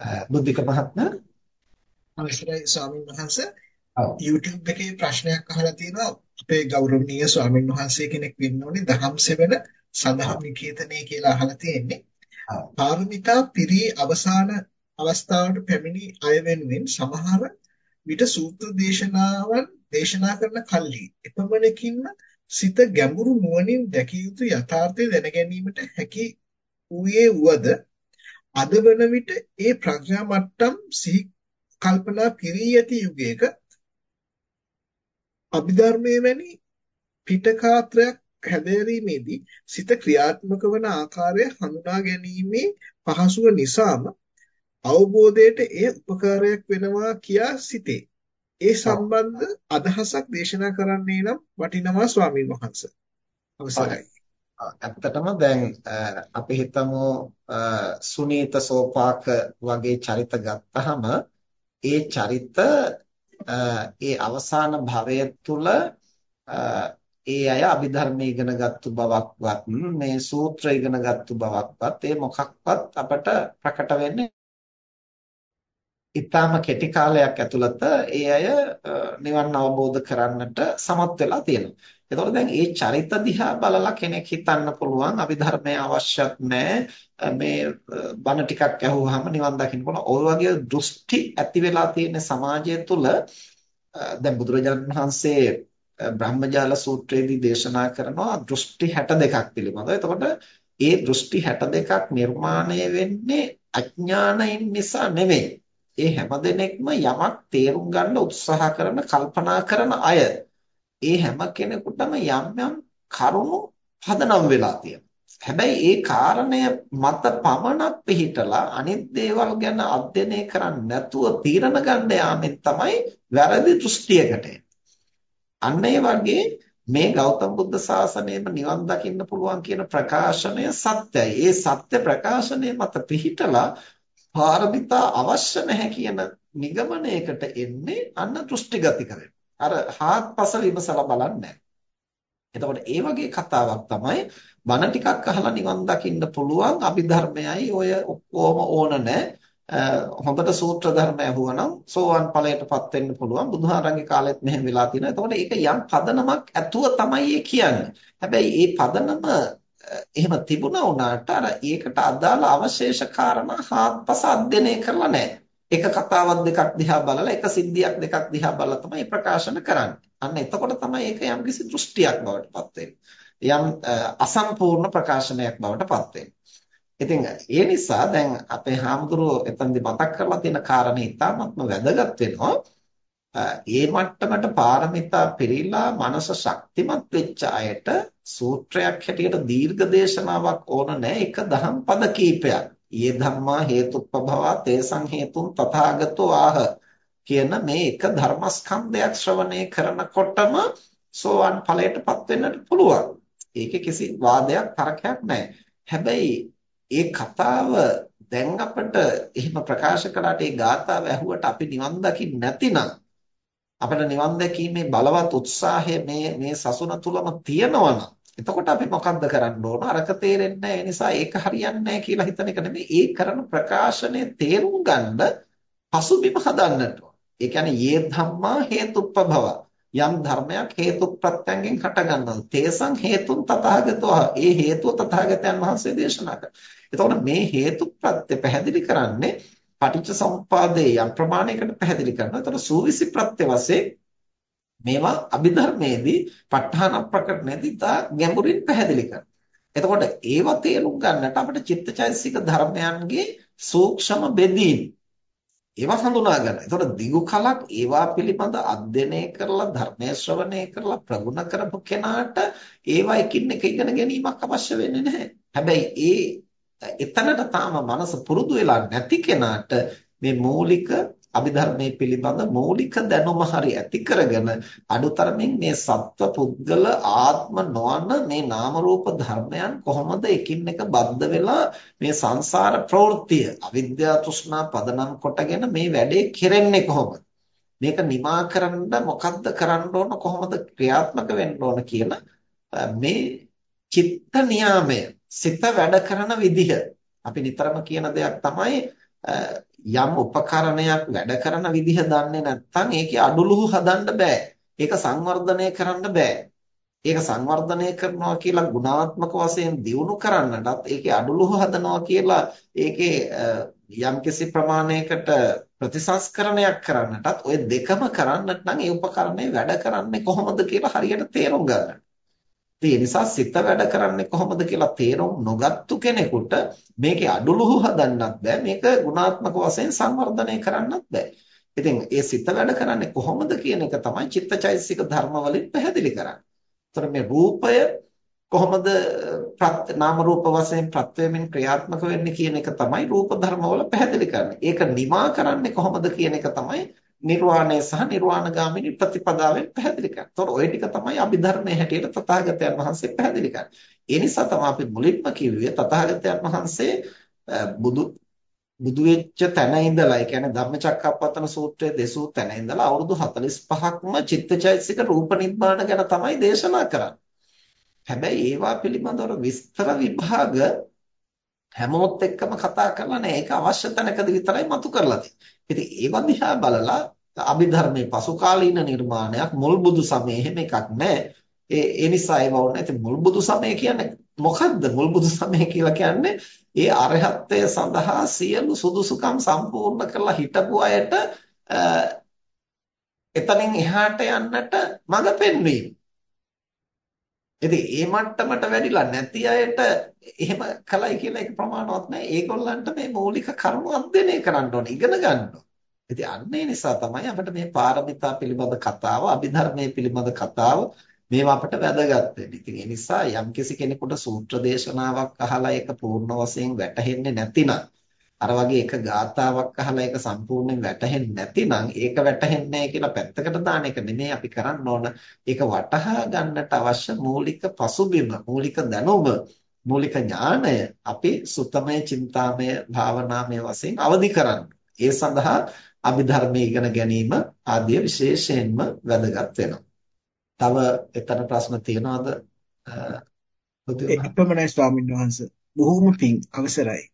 බුද්ධික මහත්මයා. අවසරයි ස්වාමීන් වහන්ස. YouTube එකේ ප්‍රශ්නයක් අහලා තියෙනවා. අපේ ගෞරවනීය ස්වාමීන් වහන්සේ කෙනෙක් වෙන්න ඕනේ දහම් සෙවන සඳහන් නිකේතනයේ කියලා අහලා තියෙන්නේ. පාරමිතා පිරී අවසාන අවස්ථාවට පැමිණි අය වෙනුවෙන් සමහර විට සූත්‍ර දේශනාවන් දේශනා කරන කල්හි එපමණකින්ම සිත ගැඹුරු නුවණින් දැකිය යුතු යථාර්ථය දැන ගැනීමට හැකි වූයේ වුවද අද වන විට ඒ ප්‍රඥා මට්ටම් සිහි කල්පනා පිරී ඇති යුගයක අභිධර්මයේ වැනි පිටකාත්‍රයක් හැදෑරීමේදී සිත ක්‍රියාත්මක වන ආකාරය හඳුනා ගැනීමේ පහසුව නිසාම අවබෝධයට එය උපකාරයක් වෙනවා කියා සිතේ. ඒ සම්බන්ධ අදහසක් දේශනා කරන්නේ නම් වටිනවා ස්වාමීන් වහන්සේ. අවසරයි. ඇත්තටම දැන් අපි හිතමු සුනීත සෝපාක වගේ චරිත ගත්තහම ඒ චරිත ඒ අවසාන භවය තුල ඒ අය අභිධර්ම ඉගෙන ගත්තු බවක්වත් මේ සූත්‍ර ඉගෙන ගත්තු බවක්වත් ඒ මොකක්වත් අපට ප්‍රකට වෙන්නේ ඊටාම කෙටි කාලයක් ඇතුළත ඒ අය නිවන් අවබෝධ කරන්නට සමත් වෙලා තියෙනවා. එතකොට දැන් මේ චරිත දිහා බලලා කෙනෙක් හිතන්න පුළුවන් අභිධර්මය අවශ්‍යත් නැහැ මේ බණ ටිකක් ඇහුවාම නිවන් දකින්න පුළුවන්. ওই වගේ දෘෂ්ටි ඇති වෙලා තියෙන සමාජය තුළ දැන් බුදුරජාණන් වහන්සේ බ්‍රහ්මජාල සූත්‍රයේදී දේශනා කරනවා දෘෂ්ටි 62ක් පිළිබඳව. එතකොට ඒ දෘෂ්ටි 62ක් නිර්මාණය වෙන්නේ අඥානයෙන් නිසා නෙමෙයි. ඒ හැමදෙනෙක්ම යමක් තේරුම් ගන්න උත්සාහ කරන කල්පනා කරන අය. ඒ හැම කෙනෙකුටම යම් යම් කරුණු පදනම් වෙලා තියෙනවා. හැබැයි ඒ කාරණය මත පමණක් පිළිහිටලා අනිත් දේවල් ගැන අධ්‍යයනය කරන්නේ නැතුව තීරණ ගන්න යාමෙන් තමයි වැරදි දෘෂ්ටියකට අන්න ඒ වගේ මේ ගෞතම බුද්ධ ශාසනයම නිවන් දකින්න පුළුවන් කියන ප්‍රකාශනය සත්‍යයි. ඒ සත්‍ය ප්‍රකාශනය මත පිහිටලා පාරමිතා අවශ්‍ය නැහැ කියන නිගමනයකට එන්නේ අන්න දෘෂ්ටිගතිකරේ. අර හාත්පස විමසලා බලන්නේ එතකොට ඒ වගේ කතාවක් තමයි බණ ටිකක් අහලා නිවන් දකින්න පුළුවන් අභිධර්මයයි ඔය ඔක්කොම ඕන හොඳට සූත්‍ර ධර්ම ඇහුවනම් සෝවන් ඵලයටපත් වෙන්න පුළුවන් බුදුහාරංගේ කාලෙත් මෙහෙම වෙලා තියෙනවා. එතකොට ඒක යම් පදනමක් ඇතුව තමයි කියන්නේ. හැබැයි මේ පදනම එහෙම තිබුණා වුණාට අර ඒකට අදාළ අවශේෂ කාරණා හාත්පස අධ්‍යයනය කරලා නැහැ. එක කතාවක් දෙකක් දිහා බලලා එක සිද්ධියක් දෙකක් දිහා බලලා තමයි ප්‍රකාශන කරන්නේ. අන්න එතකොට තමයි ඒක යම්කිසි දෘෂ්ටියක් බවට පත් යම් අසම්පූර්ණ ප්‍රකාශනයක් බවට පත් ඉතින් ඒ නිසා දැන් අපේ හාමුදුරුවෝ එතනදි මතක් කරලා තියෙන කාරණේ ඉතාමත්ම වැදගත් වෙනවා. ඒ මට්ටමට පාරමිතා පිරීලා මනස ශක්තිමත් වෙච්ච අයට සූත්‍රයක් හැටියට දීර්ඝ දේශනාවක් ඕන නැහැ එක දහම් පද කීපයක්. යේ ධම්මා හේතුප්පභවා තේසං හේතුන් තථාගතෝ ආහ කියන මේ එක ධර්මස්කන්ධයක් ශ්‍රවණය කරනකොටම සෝවන් ඵලයටපත් වෙන්නට පුළුවන්. ඒකේ කිසි වාදයක් තරකයක් නැහැ. හැබැයි ඒ කතාව දැන් අපිට එහෙම ප්‍රකාශ කළාට ඒ ගාථාව ඇහුවට අපි නිවන් දකින්න නැතිනම් අපිට නිවන් දැකීමේ බලවත් උත්සාහය මේ මේ සසුන තුලම තියෙනවනම් එතකොට අපි මොකද්ද කරන්න ඕන අරක තේරෙන්නේ නැහැ ඒ නිසා ඒක හරියන්නේ නැහැ කියලා හිතන එක නෙමෙයි ඒ කරන ප්‍රකාශනය තේරුම් ගන්න පසුබිම හදන්නට ඕන. ඒ කියන්නේ යේ ධම්මා හේතුප්පභව යම් ධර්මයක් හේතු ප්‍රත්‍යයෙන් හට ගන්නවා. තේසං හේතුන් තථාගතෝ ඒ හේතුව තථාගතයන් වහන්සේ දේශනා කරා. එතකොට මේ හේතු ප්‍රත්‍ය පැහැදිලි කරන්නේ පටිච්ච සමුප්පාදේ යම් ප්‍රමාණයකට පැහැදිලි කරනවා. එතකොට සූවිසි ප්‍රත්‍ය වශයෙන් මේවා අභිධර්මයේදී ප ဋ ාහන ප්‍රකටනේදී තා ගැඹුරින් පැහැදිලි කරනවා. එතකොට ඒව තේරුම් ගන්නට අපිට චිත්තචෛතසික ධර්මයන්ගේ සූක්ෂම බෙදීම ඒවා හඳුනා ගන්න. එතකොට දිගු කලක් ඒවා පිළිබඳ අධ්‍යයනය කරලා ධර්මයේ ශ්‍රවණය කරලා ප්‍රගුණ කරපු කෙනාට ඒවා එකින් එක ඉගෙන ගැනීමක් අවශ්‍ය වෙන්නේ නැහැ. හැබැයි ඒ එතනට තාම මනස පුරුදු වෙලා නැති කෙනාට මේ මූලික අභිධර්මයේ පිළිබඳ මৌলিক දැනුම හරි ඇති කරගෙන අඩුතරමින් මේ සත්ව පුද්ගල ආත්ම නොවන මේ නාම රූප ධර්මයන් කොහොමද එකින් එක බද්ධ වෙලා මේ සංසාර ප්‍රවෘත්තිය අවිද්‍යාව තෘෂ්ණා පදනම් කොටගෙන මේ වැඩේ කෙරෙන්නේ කොහොමද? මේක නිමා කරන්න මොකද්ද කරන්න ඕන කොහොමද ක්‍රියාත්මක වෙන්න ඕන කියන මේ චිත්ත නියාමය සිත වැඩ කරන විදිහ අපි නිතරම කියන දෙයක් තමයි යම් උපකරණයක් වැඩ කරන විදිහ දන්නේ නැත්නම් ඒකේ අඩුලුහු හදන්න බෑ. ඒක සංවර්ධනය කරන්න බෑ. ඒක සංවර්ධනය කරනවා කියලා ගුණාත්මක වශයෙන් දියුණු කරන්නටත් ඒකේ අඩුලුහු හදනවා කියලා ඒකේ යම්කිසි ප්‍රමාණයකට ප්‍රතිසංස්කරණයක් කරන්නටත් ওই දෙකම කරන්නට නම් ඒ උපකරණය වැඩ කරන්නේ කොහොමද කියලා හරියට තේරුම් ගන්න. ඒ නිසා සිත වැඩ කරන්නේ කොහොමද කියලා තේරුම් නොගත්තු කෙනෙකුට මේකේ අඩුලුහු හදන්නත් බෑ මේක ගුණාත්මක වශයෙන් සංවර්ධනය කරන්නත් බෑ. ඉතින් ඒ සිත වැඩ කරන්නේ කොහොමද කියන එක තමයි චිත්තචෛතසික ධර්ම වලින් පැහැදිලි කරන්නේ. ඒතර මේ රූපය කොහොමද නාම රූප වශයෙන් ප්‍රත්‍යයෙන් ක්‍රියාත්මක වෙන්නේ කියන එක තමයි රූප ධර්ම වල පැහැදිලි කරන්නේ. ඒක නිමා කරන්නේ කොහොමද කියන එක තමයි නිර්වාණය සහ නිර්වාණගාමිනී ප්‍රතිපදාවෙන් පැහැදිලි කරන්නේ. ඒතකොට ওই ටික තමයි අභිධර්මයේ හැටියට තථාගතයන් වහන්සේ පැහැදිලි කරන්නේ. ඒ නිසා තමයි අපි මුලින්ම කිව්වේ තථාගතයන් වහන්සේ බුදු බුදු වෙච්ච තැන ඉඳලා ඒ කියන්නේ ධම්මචක්කප්පවත්තන සූත්‍රයේ දෙසූ තැන ඉඳලා අවුරුදු 45ක්ම චිත්තචෛතසික රූප නිබ්බාන ගැන තමයි දේශනා කරන්නේ. හැබැයි ඒවා පිළිබඳව විස්තර විභාග හැමෝත් එක්කම කතා කරලා නැහැ. ඒක අවශ්‍ය තැනකදී විතරයි මතු කරලා තියෙන්නේ. ඉතින් ඒවා දිහා බලලා අභිධර්මයේ පසුකාලීන නිර්මාණයක් මුල් බුදු සමයේ එහෙම එකක් නැහැ. ඒ ඒ නිසා ඒවා වුණා. ඉතින් මුල් බුදු සමය කියන්නේ මොකද්ද? මුල් බුදු සමය කියලා කියන්නේ ඒ අරහත්ත්වය සඳහා සියලු සුදුසුකම් සම්පූර්ණ කරලා හිටපු අයට එතනින් එහාට යන්නට මඟ පෙන්වීම. ඉතින් ඒ මට්ටමට වැඩිලා නැති අයට එහෙම කලයි කියලා ඒක ප්‍රමාණවත් නැහැ. ඒගොල්ලන්ට මේ මৌলিক කරුණු අධ්‍යයනය කරන්න ඕනේ, ඉගෙන ගන්න ඕනේ. ඉතින් අන්න ඒ නිසා තමයි අපිට මේ පාරමිතා පිළිබඳ කතාව, අභිධර්මයේ පිළිබඳ කතාව මේවා අපිට වැදගත් වෙන්නේ. ඉතින් ඒ නිසා යම්කිසි කෙනෙකුට සූත්‍ර දේශනාවක් අහලා ඒක පූර්ණ වශයෙන් වැටහෙන්නේ නැතිනම් අර වගේ එක ගාතාවක් අහලා ඒක සම්පූර්ණයෙන් වැටහෙන්නේ නැතිනම් ඒක වැටහෙන්නේ නැහැ කියලා පැත්තකට දාන එක නෙමෙයි අපි කරන්න ඕන. ඒක වටහා ගන්නට අවශ්‍ය මූලික පසුබිම, මූලික දැනුම, මූලික ඥානය අපි සුතමය, චින්තාමය, භාවනාමය වශයෙන් අවදි කරන්න. ඒ සඳහා අභිධර්මයේ ඉගෙන ගැනීම ආදී විශේෂයෙන්ම වැදගත් වෙනවා. තව එතන ප්‍රශ්න තියෙනවද? එපමණයි ස්වාමීන් වහන්සේ. බොහෝම පිං අවසරයි.